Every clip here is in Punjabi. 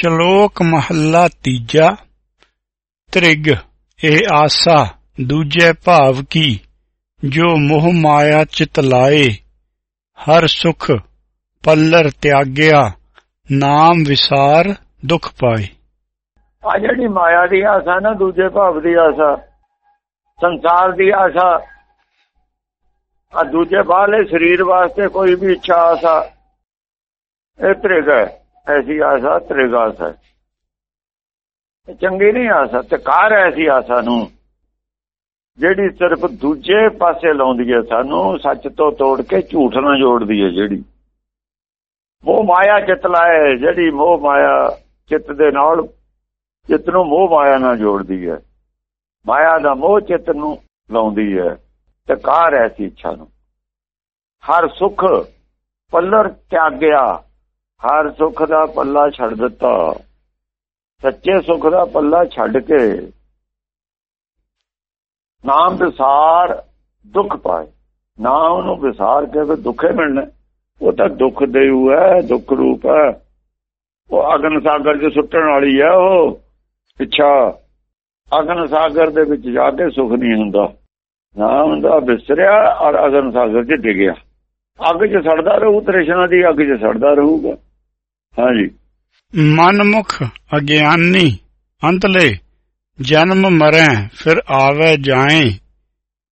ਸ਼ਲੋਕ ਮਹੱਲਾ ਤੀਜਾ ਤ੍ਰਿਗ ਇਹ ਆਸਾ ਦੂਜੇ ਭਾਵ ਕੀ ਜੋ ਮੋਹ ਮਾਇਆ ਚਿਤ ਲਾਏ ਹਰ ਸੁਖ ਪੱਲਰ ਤਿਆਗਿਆ ਨਾਮ ਵਿਸਾਰ ਦੁਖ ਪਾਏ ਆ ਜਿਹੜੀ ਮਾਇਆ ਦੀ ਆਸਾ ਨਾ ਦੂਜੇ ਭਾਵ ਦੀ ਆਸਾ ਸੰਸਾਰ ਦੀ ਆਸਾ ਆ ਦੂਜੇ ਬਾਹਲੇ ਸਰੀਰ ਵਾਸਤੇ ਕੋਈ ਵੀ ਇੱਛਾ ਆਸਾ ਇਹ ਤ੍ਰਿਗ ਹੈ ਐਸੀ ਆਸਾ ਤ੍ਰਿਗ ਹੈ। ਚੰਗੀ ਨਹੀਂ ਆਸਾ ਤੇ ਕਾਰ ਐਸੀ ਆਸਾ ਨੂੰ ਜਿਹੜੀ ਸਿਰਫ ਦੂਜੇ ਪਾਸੇ ਲਾਉਂਦੀ ਹੈ ਸਾਨੂੰ ਸੱਚ ਤੋਂ ਤੋੜ ਕੇ ਝੂਠ ਨਾਲ ਜੋੜਦੀ ਹੈ ਜਿਹੜੀ ਮੋਹ ਮਾਇਆ ਚਿਤ ਲਾਏ ਜਿਹੜੀ ਮੋਹ ਮਾਇਆ ਚਿੱਤ ਦੇ ਨਾਲ ਚਿੱਤ ਨੂੰ ਮੋਹ ਮਾਇਆ ਨਾਲ ਜੋੜਦੀ ਹੈ ਮਾਇਆ ਦਾ ਮੋਹ ਚਿੱਤ ਨੂੰ ਲਾਉਂਦੀ ਹੈ ਤੇ ਕਾਰ ਐਸੀ ਇੱਛਾ ਨੂੰ ਹਰ ਸੁਖ ਪੱਲਰ ਤਿਆਗਿਆ ਹਰ ਸੁਖ ਦਾ ਪੱਲਾ ਛੱਡ ਦਿੱਤਾ। ਸੱਚੇ ਸੁਖ ਦਾ ਪੱਲਾ ਛੱਡ ਕੇ ਨਾਮ ਵਿਸਾਰ ਦੁੱਖ ਪਾਏ। ਨਾਮ ਨੂੰ ਵਿਸਾਰ ਕੇ ਫਿਰ ਦੁੱਖੇ ਮਿਲਣਾ। ਉਹ ਤਾਂ ਦੁੱਖ ਦੇਉ ਹੈ, ਦੁੱਖ ਰੂਪ ਹੈ। ਉਹ ਅਗਨ ਸਾਗਰ 'ਚ ਸੁੱਟਣ ਵਾਲੀ ਹੈ ਉਹ। ਇੱਛਾ ਅਗਨ ਸਾਗਰ ਦੇ ਵਿੱਚ ਜਾ ਕੇ ਸੁਖ ਨਹੀਂ ਹੁੰਦਾ। ਨਾਮ ਦਾ ਵਿਸਰਿਆ ਔਰ ਅਗਨ ਸਾਗਰ 'ਚ ਡਿੱਗਿਆ। ਅੱਗ 'ਚ ਸੜਦਾ ਰਹੂ, ਤ੍ਰਿਸ਼ਨਾ ਦੀ ਅੱਗ 'ਚ ਸੜਦਾ ਰਹੂਗਾ। ਹਾਂਜੀ। ਮਨਮੁਖ ਅਗਿਆਨੀ ਅੰਤਲੇ ਜਨਮ ਮਰੈ ਫਿਰ ਆਵੇ ਜਾਏ।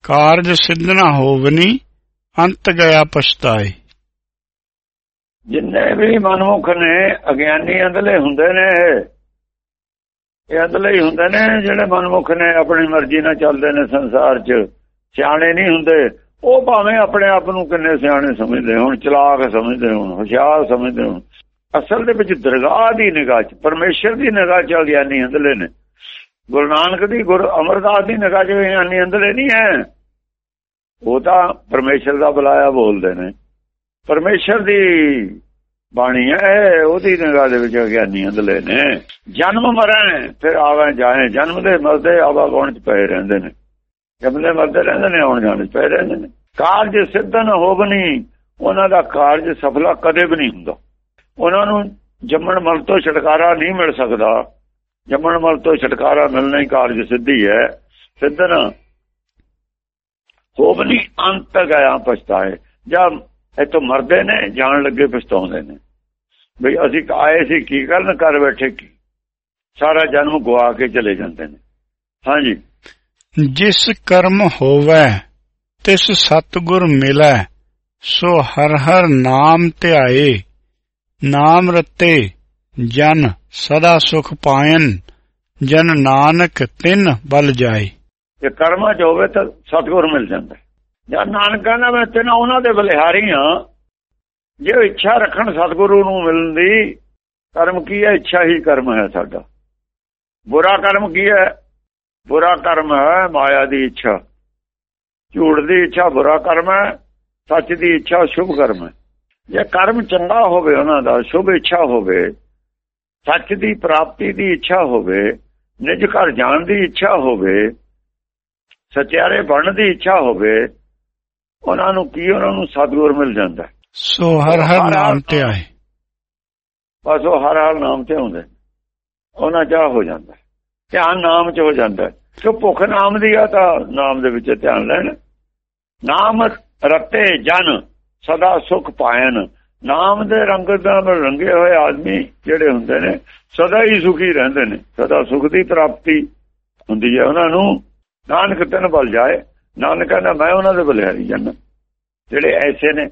ਕਾਰਜ ਸਿੱਧ ਨਾ ਹੋਵਨੀ ਅੰਤ ਗਿਆ ਪਛਤਾਏ। ਜਿੰਨੇ ਵੀ ਮਨਮੁਖ ਨੇ ਅਗਿਆਨੀ ਅੰਦਲੇ ਹੁੰਦੇ ਨੇ ਇਹ। ਇਹ ਅੰਦਲੇ ਹੀ ਹੁੰਦੇ ਨੇ ਜਿਹੜੇ ਮਨਮੁਖ ਨੇ ਆਪਣੀ ਮਰਜ਼ੀ ਨਾਲ ਚੱਲਦੇ ਨੇ ਸੰਸਾਰ 'ਚ। ਸਿਆਣੇ ਨਹੀਂ ਹੁੰਦੇ। ਉਹ ਭਾਵੇਂ ਆਪਣੇ ਆਪ ਨੂੰ ਕਿੰਨੇ ਸਿਆਣੇ ਸਮਝਦੇ ਹੁਣ ਚਲਾਕ ਸਮਝਦੇ ਹੁਣ ਹੁਸ਼ਿਆਰ ਸਮਝਦੇ ਹੁਣ। ਅਸਲ ਦੇ ਵਿੱਚ ਦਰਗਾਹ ਦੀ ਨਿਗਾਹ 'ਚ, ਪਰਮੇਸ਼ਰ ਦੀ ਨਿਗਾਹ 'ਚ ਅਗਿਆਨੀ ਅੰਦਲੇ ਨੇ। ਗੁਰੂ ਨਾਨਕ ਦੀ, ਗੁਰ ਅਮਰਦਾਸ ਦੀ ਨਿਗਾਹ 'ਚ ਅਗਿਆਨੀ ਅੰਦਲੇ ਨਹੀਂ ਹੈ। ਉਹ ਤਾਂ ਪਰਮੇਸ਼ਰ ਦਾ ਬੁਲਾਇਆ ਬੋਲਦੇ ਨੇ। ਪਰਮੇਸ਼ਰ ਦੀ ਬਾਣੀ ਹੈ, ਉਹਦੀ ਨਿਗਾਹ ਦੇ ਵਿੱਚ ਅਗਿਆਨੀ ਅੰਦਲੇ ਨੇ। ਜਨਮ ਮਰਨ ਫਿਰ ਆਵੇਂ ਜਾਏ ਜਨਮ ਦੇ ਮਰਦੇ ਆਵਾ ਗਉਣ ਚ ਪਏ ਰਹਿੰਦੇ ਨੇ। ਜਨਮਦੇ ਮਰਦੇ ਰਹਿੰਦੇ ਨੇ, ਆਉਣ ਜਾਣ ਚ ਪਏ ਰਹਿੰਦੇ ਨੇ। ਕਾਰਜ ਸਿੱਧਨ ਨਾ ਹੋਵਨੀ, ਉਹਨਾਂ ਦਾ ਕਾਰਜ ਸਫਲਾ ਕਦੇ ਵੀ ਨਹੀਂ ਹੁੰਦਾ। ਉਹਨਾਂ ਨੂੰ ਜੰਮਣ ਮਲ ਤੋਂ ਛਟਕਾਰਾ ਨਹੀਂ ਮਿਲ ਸਕਦਾ। ਜੰਮਣ ਮਲ ਤੋਂ ਛਟਕਾਰਾ ਮਿਲਣਾ ਹੀ ਕਾਰਜ ਸਿੱਧੀ ਹੈ। ਸਿੱਧਨ ਹੋਵਨੀ ਅੰਤ ਗਿਆ ਪਛਤਾਏ। ਜਦ ਇੱਥੋਂ ਮਰਦੇ ਨੇ, ਜਾਣ ਲੱਗੇ ਪਛਤਾਉਂਦੇ ਨੇ। ਬਈ ਅਸੀਂ ਆਏ ਸੀ, ਕੀ ਕਰਨ ਕਰ ਬੈਠੇ ਕੀ? ਸਾਰਾ ਜਨਮ ਗਵਾ ਕੇ ਚਲੇ ਜਾਂਦੇ ਨੇ। ਹਾਂਜੀ। ਜਿਸ ਕਰਮ ਹੋਵੈ, ਤਿਸ ਸਤਗੁਰ ਮਿਲੈ, ਸੋ ਹਰ ਹਰ ਨਾਮ ਧਿਆਏ। ਨਾਮ ਰਤੇ, ਜਨ ਸਦਾ ਸੁਖ ਪਾਇਨ, ਜਨ ਨਾਨਕ ਤਿਨ ਬਲ ਜਾਏ। ਜੇ ਕਰਮਾਂ 'ਚ ਹੋਵੇ ਤਾਂ ਸਤਿਗੁਰ ਮਿਲ ਜਾਂਦਾ। ਹੈ। ਨਾਨਕ ਕਹਿੰਦਾ ਮੈਂ ਤੈਨੂੰ ਉਹਨਾਂ ਦੇ ਬਲਿਹਾਰੀ ਹਾਂ। ਜੇ ਇੱਛਾ ਰੱਖਣ ਸਤਿਗੁਰੂ ਨੂੰ ਮਿਲਣ ਦੀ, ਕਰਮ ਕੀ ਹੈ? ਇੱਛਾ ਹੀ ਕਰਮ ਹੈ ਸਾਡਾ। ਬੁਰਾ ਕਰਮ ਕੀ ਹੈ? ਬੁਰਾ ਕਰਮ ਹੈ ਮਾਇਆ ਦੀ ਇੱਛਾ। ਝੂਠ ਦੀ ਇੱਛਾ ਬੁਰਾ ਕਰਮ ਹੈ, ਸੱਚ ਦੀ ਇੱਛਾ ਸ਼ੁਭ ਕਰਮ ਹੈ। ਜੇ ਕਰਮ ਚੰਗਾ ਹੋਵੇ ਉਹਨਾਂ ਦਾ ਸ਼ੁਭ ਇੱਛਾ ਹੋਵੇ ਸੱਚ ਦੀ ਪ੍ਰਾਪਤੀ ਦੀ ਇੱਛਾ ਹੋਵੇ ਨਿਜ ਘਰ ਜਾਣ ਦੀ ਇੱਛਾ ਹੋਵੇ ਸਚਿਆਰੇ ਬਣਨ ਦੀ ਇੱਛਾ ਹੋਵੇ ਉਹਨਾਂ ਨੂੰ ਕੀ ਉਹਨਾਂ ਨੂੰ ਸਤਿਗੁਰ ਮਿਲ ਜਾਂਦਾ। ਸੋ ਹਰ ਹਰ ਨਾਮ ਧਿਆਏ ਬਸ ਉਹ ਹਰ ਹਾਲ ਨਾਮ ਤੇ ਹੁੰਦੇ। ਉਹਨਾਂ ਚਾਹ ਹੋ ਜਾਂਦਾ। ਧਿਆਨ ਨਾਮ 'ਚ ਹੋ ਜਾਂਦਾ। ਕਿ ਭੁੱਖ ਨਾਮ ਦੀ ਆ ਤਾਂ ਨਾਮ ਦੇ ਵਿੱਚ ਧਿਆਨ ਲੈਣ ਨਾਮ ਰਤੇ ਜਨ ਸਦਾ ਸੁਖ ਪਾਇਨ। ਨਾਮ ਦੇ ਰੰਗ ਨਾਲ ਰੰਗੇ ਹੋਏ ਆਦਮੀ ਜਿਹੜੇ ਹੁੰਦੇ ਨੇ, ਸਦਾ ਹੀ ਸੁਖੀ ਰਹਿੰਦੇ ਨੇ। ਸਦਾ ਸੁਖ ਦੀ ਪ੍ਰਾਪਤੀ ਹੁੰਦੀ ਹੈ। ਉਹਨਾਂ ਨੂੰ ਨਾਨਕ ਤਨ ਬਲ ਜਾਏ। ਨਾਨਕ ਕਹਿੰਦਾ, ਮੈਂ ਉਹਨਾਂ ਦੇ ਬਲਿਹਾਰੀ ਜਨ ਜਿਹੜੇ ਐਸੇ ਨੇ,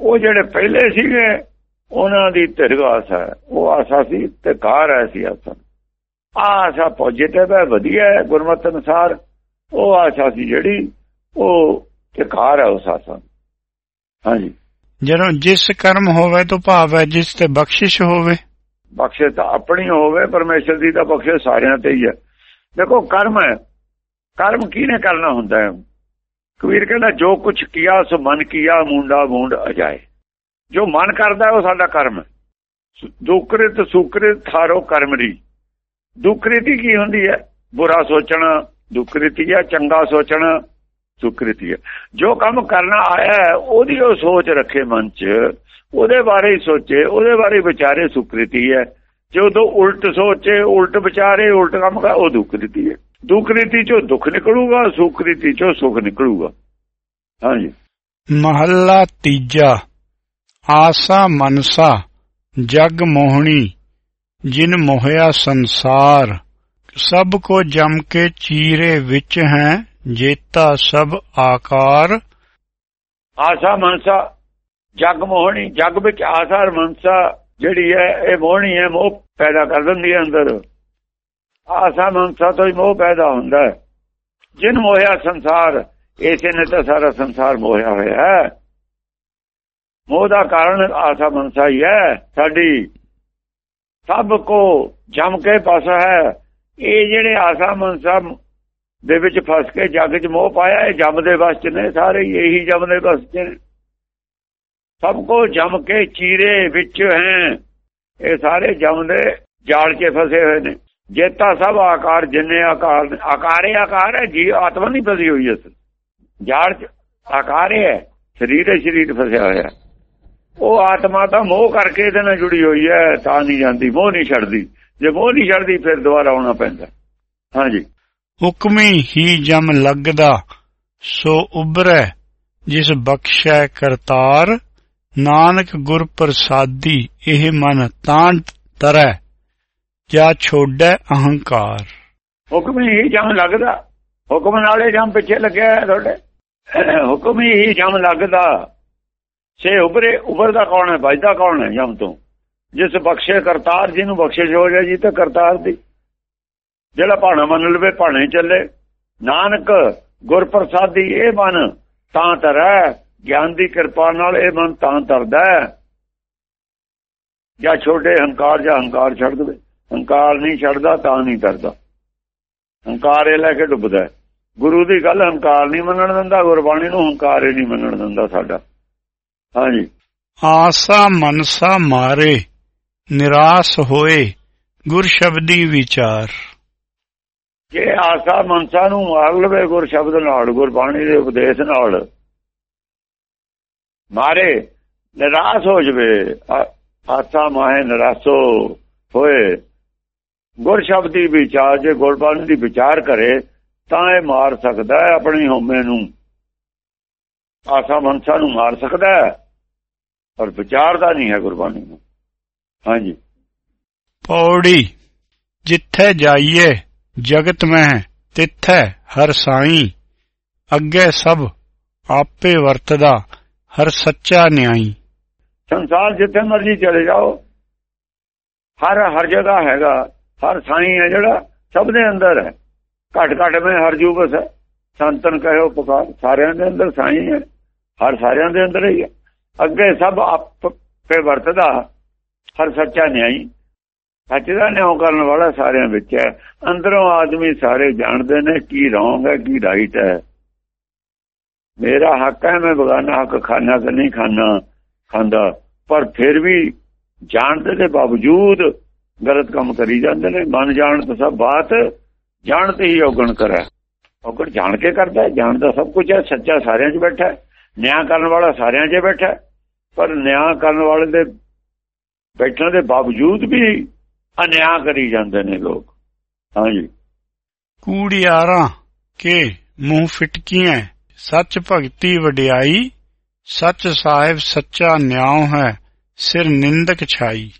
ਉਹ ਜਿਹੜੇ ਪਹਿਲੇ ਸੀਗੇ, ਉਹਨਾਂ ਦੀ ਧਿਰਗਾਸ ਹੈ। ਉਹ ਆਸਾ ਸੀ ਤੇ ਕਾਰ ਸੀ ਆਸਾ। ਆ ਆਸਾ ਪੋਜੀਟਿਵ ਹੈ ਵਧੀਆ ਹੈ ਗੁਰਮਤਿ ਅਨੁਸਾਰ। ਉਹ ਆਸਾ ਸੀ ਜਿਹੜੀ, ਉਹ ਤੇ ਕਾਰ ਹੈ ਉਸ ਆਸਾ ਦੀ। ਹਾਂਜੀ। ਜਦੋਂ ਜਿਸ ਕਰਮ ਹੋਵੇ ਤਾਂ ਭਾਵ ਹੈ ਜਿਸ ਤੇ ਬਖਸ਼ਿਸ਼ ਹੋਵੇ। ਬਖਸ਼ੇ ਤਾਂ ਆਪਣੀ ਹੋਵੇ ਪਰਮੇਸ਼ਰ ਦੀ ਤਾਂ ਬਖਸ਼ੇ ਸਾਰਿਆਂ ਤੇ ਹੀ ਹੈ। ਦੇਖੋ ਕਰਮ ਹੈ। ਕਰਮ ਕਿਹਨੇ ਕਰਨਾ ਹੁੰਦਾ ਹੈ? ਕਬੀਰ ਕਹਿੰਦਾ ਜੋ ਕੁਛ ਕੀਆ ਸੋ ਮਨ ਕੀਆ ਮੁੰਡਾ ਮੂੰਡ ਅਜਾਏ। ਜੋ ਮਨ ਕਰਦਾ ਉਹ ਸਾਡਾ ਕਰਮ ਹੈ। ਦੁਕ੍ਰਿਤ ਸੁਕ੍ਰਿਤ ਥਾਰੋ ਕਰਮ ਦੀ ਦੁਕ੍ਰਿਤੀ ਕੀ ਹੁੰਦੀ ਹੈ? ਬੁਰਾ ਸੋਚਣਾ ਦੁਕ੍ਰਿਤੀ ਹੈ ਚੰਗਾ ਸੋਚਣਾ ਸੁਕ੍ਰਿਤੀ ਹੈ। ਜੋ ਕੰਮ ਕਰਨਾ ਆਇਆ ਹੈ, ਉਹਦੀ ਉਹ ਸੋਚ ਰੱਖੇ ਮਨ 'ਚ, ਉਹਦੇ ਬਾਰੇ ਹੀ ਸੋਚੇ, ਉਹਦੇ ਬਾਰੇ ਵਿਚਾਰੇ ਸੁਕ੍ਰਿਤੀ ਹੈ। ਜਦੋਂ ਉਲਟ ਸੋਚੇ, ਉਲਟ ਵਿਚਾਰੇ, ਉਲਟ ਕੰਮ ਕਰ, ਉਹ ਦੁਕ੍ਰਿਤੀ ਹੈ। ਦੁਕ੍ਰਿਤੀ ਚੋਂ ਦੁੱਖ ਨਿਕਲੂਗਾ, ਸੁਕ੍ਰਿਤੀ ਚੋਂ ਸੁਖ ਨਿਕਲੂਗਾ। ਹਾਂਜੀ। ਮਹੱਲਾ ਤੀਜਾ। ਆਸਾ ਮਨਸਾ, ਜਗ ਮੋਹਣੀ, ਜਿਨ ਮੋਹਿਆ ਸੰਸਾਰ। ਸਭ ਕੋ ਜਮ ਕੇ ਚੀਰੇ ਵਿੱਚ ਹੈ। ਜੇਤਾ ਸਭ ਆਕਾਰ। ਆਸਾ ਮਨਸਾ, ਜਗ ਮੋਹਣੀ, ਜਗ ਵਿੱਚ ਆਸਾ ਮਨਸਾ ਜਿਹੜੀ ਹੈ, ਇਹ ਮੋਹਣੀ ਹੈ, ਮੋਹ ਪੈਦਾ ਕਰ ਦਿੰਦੀ ਹੈ ਅੰਦਰ। ਆਸਾ ਮਨਸਾ ਤੋਂ ਹੀ ਮੋਹ ਪੈਦਾ ਹੁੰਦਾ ਹੈ। ਜਿਨ ਮੋਹਿਆ ਸੰਸਾਰ, ਇਸੇ ਨੇ ਤਾਂ ਸਾਰਾ ਸੰਸਾਰ ਮੋਹਿਆ ਹੋਇਆ ਹੈ। ਮੋਹ ਦਾ ਕਾਰਨ ਆਸਾ ਮਨਸਾ ਹੀ ਹੈ, ਸਾਡੀ ਸਭ ਕੋ ਜਮ ਕੇ ਪਾਸਾ ਹੈ। ਇਹ ਜਿਹੜੇ ਆਸਾ ਮਨਸਾ ਦੇ ਵਿੱਚ ਫਸ ਕੇ ਜੱਗ 'ਚ ਮੋਹ ਪਾਇਆ, ਇਹ ਜਮ ਦੇ ਵਸ 'ਚ ਨੇ ਸਾਰੇ, ਇਹੀ ਜਮ ਦੇ ਵਸ 'ਚ ਨੇ। ਸਭ ਕੋ ਜਮ ਕੇ ਚੀਰੇ ਵਿੱਚ ਹੈ। ਇਹ ਸਾਰੇ ਜਮ ਦੇ ਜਾਲ 'ਚ ਫਸੇ ਹੋਏ ਨੇ। ਜੇਤਾ ਸਭ ਆਕਾਰ, ਜਿੰਨੇ ਆਕਾਰ ਆਕਾਰੇ ਆਕਾਰ ਹੈ, ਜੀ, ਆਤਮਾ ਨਹੀਂ ਫਸੀ ਹੋਈ ਇਸ। ਜਾਲ 'ਚ ਆਕਾਰ ਹੈ, ਸਰੀਰ ਹੈ ਸਰੀਰ ਫਸਿਆ ਹੋਇਆ। ਉਹ ਆਤਮਾ ਤਾਂ ਮੋਹ ਕਰਕੇ ਇਹਦੇ ਨਾਲ ਜੁੜੀ ਹੋਈ ਹੈ, ਤਾਂ ਨਹੀਂ ਜਾਂਦੀ, ਮੋਹ ਨਹੀਂ ਛੱਡਦੀ। ਜੇ ਮੋਹ ਨਹੀਂ ਛੱਡਦੀ, ਫਿਰ ਦੁਬਾਰਾ ਆਉਣਾ ਪੈਂਦਾ। ਹਾਂਜੀ। ਹੁਕਮੀ ਹੀ ਜਮ ਲੱਗਦਾ, ਸੋ ਉਬਰੈ ਜਿਸ ਬਖਸ਼ੈ ਕਰਤਾਰ, ਨਾਨਕ ਗੁਰ ਪ੍ਰਸਾਦੀ, ਇਹ ਮਨ ਤਾਂ ਤਰੈ, ਜਾਂ ਛੋੜੈ ਅਹੰਕਾਰ। ਹੁਕਮ ਹੀ ਜਮ ਲੱਗਦਾ, ਹੁਕਮ ਨਾਲੇ ਜਮ ਪਿੱਛੇ ਲੱਗਿਆ ਹੈ ਤੁਹਾਡੇ। ਹੁਕਮ ਹੀ ਜਮ ਲੱਗਦਾ, ਸੇ ਉਬਰੇ ਉਬਰਦਾ ਕੌਣ ਹੈ, ਵੱਜਦਾ ਕੌਣ ਹੈ ਜਮ ਤੋਂ? ਜਿਸ ਬਖਸ਼ੇ ਕਰਤਾਰ, ਜਿਹਨੂੰ ਬਖਸ਼ਿਸ਼ ਹੋ ਜਾਏ ਜੀ, ਤਾਂ ਕਰਤਾਰ ਦੀ। ਜਿਹੜਾ ਭਾਣਾ ਮੰਨ ਲਵੇ, ਭਾਣੇ ਚੱਲੇ। ਨਾਨਕ ਗੁਰ ਪ੍ਰਸਾਦੀ ਇਹ ਮਨ ਤਾਂ ਤਰੈ, ਗਿਆਨ ਦੀ ਕਿਰਪਾ ਨਾਲ ਇਹ ਮਨ ਤਾਂ ਤਰਦਾ ਜਾਂ ਛੋਟੇ ਹੰਕਾਰ ਜਾਂ ਹੰਕਾਰ ਛੱਡ ਦੇਵੇ। ਹੰਕਾਰ ਨਹੀਂ ਛੱਡਦਾ, ਤਾਂ ਨਹੀਂ ਤਰਦਾ। ਹੰਕਾਰ ਇਹ ਲੈ ਕੇ ਡੁੱਬਦਾ ਗੁਰੂ ਦੀ ਗੱਲ ਹੰਕਾਰ ਨਹੀਂ ਮੰਨਣ ਦਿੰਦਾ, ਗੁਰਬਾਣੀ ਨੂੰ ਹੰਕਾਰ ਹੀ ਨਹੀਂ ਮੰਨਣ ਦਿੰਦਾ ਸਾਡਾ। ਹਾਂਜੀ। ਆਸਾ ਮਨਸਾ ਮਾਰੇ, ਨਿਰਾਸ਼ ਹੋਏ, ਗੁਰ ਸ਼ਬਦੀ ਵਿਚਾਰ। ਜੇ ਆਸਾ ਮਨਸਾ ਨੂੰ ਮਾਰ ਲਵੇ ਗੁਰ ਸ਼ਬਦ ਨਾਲ ਗੁਰਬਾਣੀ ਦੇ ਉਪਦੇਸ਼ ਨਾਲ, ਮਾਰੇ, ਨਿਰਾਸ਼ ਹੋ ਜਵੇ ਆਸਾ ਮਾਹੇ ਨਿਰਾਸ਼ੋ ਹੋਏ, ਗੁਰ ਸ਼ਬਦੀ ਵਿਚਾਰ, ਜੇ ਗੁਰਬਾਣੀ ਦੀ ਵਿਚਾਰ ਕਰੇ, ਤਾਂ ਇਹ ਮਾਰ ਸਕਦਾ ਹੈ ਆਪਣੀ ਹਉਮੈ ਨੂੰ। ਆਸਾ ਮਨਸਾ ਨੂੰ ਮਾਰ ਸਕਦਾ ਹੈ, ਪਰ ਵਿਚਾਰਦਾ ਨਹੀਂ ਹੈ ਗੁਰਬਾਣੀ ਨੂੰ। ਹਾਂਜੀ। ਪੌੜੀ, ਜਿੱਥੇ ਜਾਈਏ ਜਗਤ ਮੈਂ ਤਿੱਥੈ ਹਰ ਸਾਈ। ਅੱਗੇ ਸਭ ਆਪੇ ਵਰਤਦਾ, ਹਰ ਸੱਚਾ ਨਿਆਈ। ਸੰਸਾਰ ਜਿੱਥੇ ਮਰਜ਼ੀ ਚਲੇ ਜਾਓ। ਹਰ ਹਰ ਜਗ੍ਹਾ ਹੈਗਾ, ਹਰ ਸਾਈ ਹੈ ਜਿਹੜਾ ਸਭ ਦੇ ਅੰਦਰ ਹੈ। ਘਟ ਘਟ ਮੈਂ ਹਰ ਜੂ ਬਸ ਸੰਤਨ ਕਹਿਓ, ਪੁਕਾਰ, ਸਾਰਿਆਂ ਦੇ ਅੰਦਰ ਸਾਈ ਹੈ। ਹਰ ਸਾਰਿਆਂ ਦੇ ਅੰਦਰ ਹੀ ਹੈ। ਅੱਗੇ ਸਭ ਆਪੇ ਵਰਤਦਾ, ਹਰ ਸੱਚਾ ਨਿਆਈ। ਸੱਚ ਦਾ ਨਿਆਂ ਕਰਨ ਵਾਲਾ ਸਾਰਿਆਂ ਵਿੱਚ ਹੈ। ਅੰਦਰੋਂ ਆਦਮੀ ਸਾਰੇ ਜਾਣਦੇ ਨੇ ਕੀ ਰੋਂਗ ਹੈ, ਕੀ ਰਾਈਟ ਹੈ। ਮੇਰਾ ਹੱਕ ਹੈ, ਮੈਂ ਬਗਾਨਾ ਹੱਕ ਖਾਣਾ ਕਿ ਨਹੀਂ ਖਾਣਾ ਖਾਂਦਾ। ਪਰ ਫਿਰ ਵੀ ਜਾਣਦੇ ਦੇ ਬਾਵਜੂਦ ਗਲਤ ਕੰਮ ਕਰੀ ਜਾਂਦੇ ਨੇ। ਮਨ ਜਾਣ ਤਾਂ ਸਭ ਬਾਤ ਜਾਣਤੇ ਹੀ ਔਗਣ ਕਰੇ। ਔਗਣ ਜਾਣ ਕੇ ਕਰਦਾ ਜਾਣਦਾ ਸਭ ਕੁਝ ਹੈ, ਸੱਚਾ ਸਾਰਿਆਂ 'ਚ ਬੈਠਾ ਹੈ, ਨਿਆਂ ਕਰਨ ਵਾਲਾ ਸਾਰਿਆਂ 'ਚ ਬੈਠਾ ਪਰ ਨਿਆਂ ਕਰਨ ਵਾਲੇ ਦੇ ਬੈਠਣ ਦੇ ਬਾਵਜੂਦ ਵੀ ਅਨਿਆਂ ਕਰੀ ਜਾਂਦੇ ਨੇ ਲੋਕ। ਹਾਂਜੀ। ਕੂੜਿਆਰਾਂ ਕੇ ਮੂੰਹ ਫਿਟਕੀਆਂ ਸੱਚ ਭਗਤੀ ਵਡਿਆਈ ਸੱਚ ਸਾਹਿਬ ਸੱਚਾ ਨਿਆਂ ਹੈ ਸਿਰ ਨਿੰਦਕ ਛਾਈ।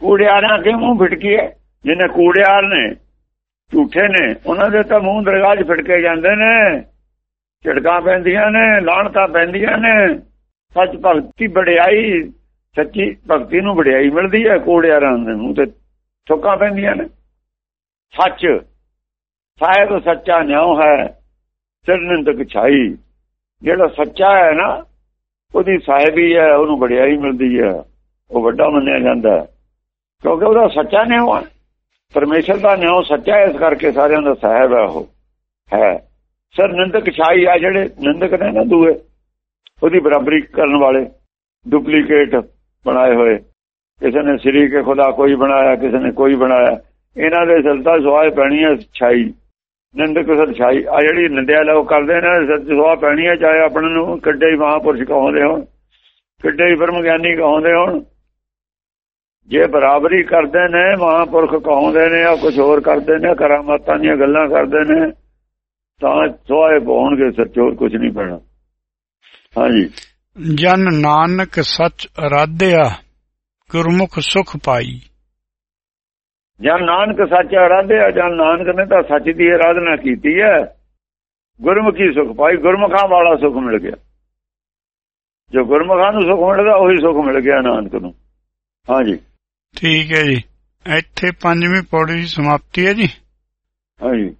ਕੂੜਿਆਰਾਂ ਕੇ ਮੂੰਹ ਫਿਟਕੀ ਹੈ ਜਿਹਨੇ ਕੂੜਿਆਰ ਨੇ ਝੂਠੇ ਨੇ ਉਹਨਾਂ ਦੇ ਤਾਂ ਮੂੰਹ ਦਰਗਾਹ ਫਿਟਕੇ ਜਾਂਦੇ ਨੇ। ਝਟਕਾਂ ਪੈਂਦੀਆਂ ਨੇ ਲਾਣਤਾਂ ਪੈਂਦੀਆਂ ਨੇ। ਸੱਚ ਭਗਤੀ ਵਡਿਆਈ ਸੱਚੀ ਭਗਤੀ ਨੂੰ ਵਡਿਆਈ ਮਿਲਦੀ ਹੈ, ਕੋੜਿਆਰਾਂ ਦੇ ਨੂੰ ਤੇ ਸੁੱਕਾ ਪੈਂਦੀਆਂ ਨੇ। ਸੱਚ। ਸਾਹਿਬ ਸੱਚਾ ਨਿਆਂ ਹੈ, ਸਿਰਨੰਦਕ ਛਾਈ। ਜਿਹੜਾ ਸੱਚਾ ਹੈ ਨਾ, ਉਹਦੀ ਸਾਹਿਬੀ ਹੈ, ਉਹਨੂੰ ਵਡਿਆਈ ਮਿਲਦੀ ਹੈ। ਉਹ ਵੱਡਾ ਮੰਨਿਆ ਜਾਂਦਾ ਕਿਉਂਕਿ ਉਹਦਾ ਸੱਚਾ ਨਿਆਂ ਹੈ। ਪਰਮੇਸ਼ਰ ਦਾ ਨਿਆਂ ਸੱਚਾ ਇਸ ਕਰਕੇ ਸਾਰਿਆਂ ਦਾ ਸਾਹਿਬ ਹੈ ਉਹ। ਹੈ। ਸਰ ਨਿੰਦਕ ਛਾਈ ਆ ਜਿਹੜੇ ਨਿੰਦਕ ਨੇ ਨਾ ਦੂਏ, ਉਹਦੀ ਬਰਾਬਰੀ ਕਰਨ ਵਾਲੇ, ਡੁਪਲੀਕੇਟ ਬਣਾਏ ਹੋਏ। ਕਿਸੇ ਨੇ ਸ੍ਰੀ ਕੇ ਖੁਦਾ ਕੋਈ ਬਣਾਇਆ, ਕਿਸੇ ਨੇ ਕੋਈ ਬਣਾਇਆ। ਇਹਨਾਂ ਦੇ ਸਲਤਾ ਸਵਾਏ ਪੈਣੀ ਹੈ ਛਾਈ। ਨਿੰਦਕ ਸਰ ਛਾਈ। ਆ ਜਿਹੜੀ ਨਿੰਦਿਆ ਲੋਕ ਕਰਦੇ ਨੇ ਸੱਚ ਸਵਾ ਪੈਣੀ ਹੈ, ਚਾਹੇ ਆਪਣੇ ਨੂੰ ਕਿੱਡੇ ਹੀ ਮਹਾਪੁਰਸ਼ ਕਹਾਉਂਦੇ ਹੋਣ, ਕਿੱਡੇ ਹੀ ਬ੍ਰਹਮ ਗਿਆਨੀ ਕਹਾਉਂਦੇ ਹੋਣ। ਜੇ ਬਰਾਬਰੀ ਕਰਦੇ ਨੇ, ਮਹਾਂਪੁਰਖ ਕਹਾਉਂਦੇ ਨੇ ਆ ਕੁਝ ਹੋਰ ਕਰਦੇ ਨੇ, ਕਰਾਮਾਤਾਂ ਦੀਆਂ ਗੱਲਾਂ ਕਰਦੇ ਨੇ, ਤਾਂ ਸੋਏ ਪਾਉਣਗੇ ਸੱਚੋਰ ਕੁਝ ਨਹੀਂ ਪੈਣਾ। ਹਾਂਜੀ। ਜਨ ਨਾਨਕ ਸਚ ਅਰਾਧਿਆ ਗੁਰਮੁਖ ਸੁਖ ਪਾਈ। ਜਨ ਨਾਨਕ ਸੱਚ ਅਰਾਧਿਆ ਜਨ ਨਾਨਕ ਨੇ ਤਾਂ ਸੱਚ ਦੀ ਆਰਾਧਨਾ ਕੀਤੀ ਹੈ। ਗੁਰਮੁਖੀ ਸੁਖ ਪਾਈ ਗੁਰਮੁਖਾਂ ਵਾਲਾ ਸੁਖ ਮਿਲ ਗਿਆ। ਜੋ ਗੁਰਮੁਖਾਂ ਨੂੰ ਸੁਖ ਮਿਲਦਾ ਉਹੀ ਸੁਖ ਮਿਲ ਗਿਆ ਨਾਨਕ ਨੂੰ। ਹਾਂਜੀ ਠੀਕ ਹੈ ਜੀ। ਇੱਥੇ ਪੰਜਵੀਂ ਪੌੜੀ ਦੀ ਸਮਾਪਤੀ ਹੈ ਜੀ। ਹਾਂਜੀ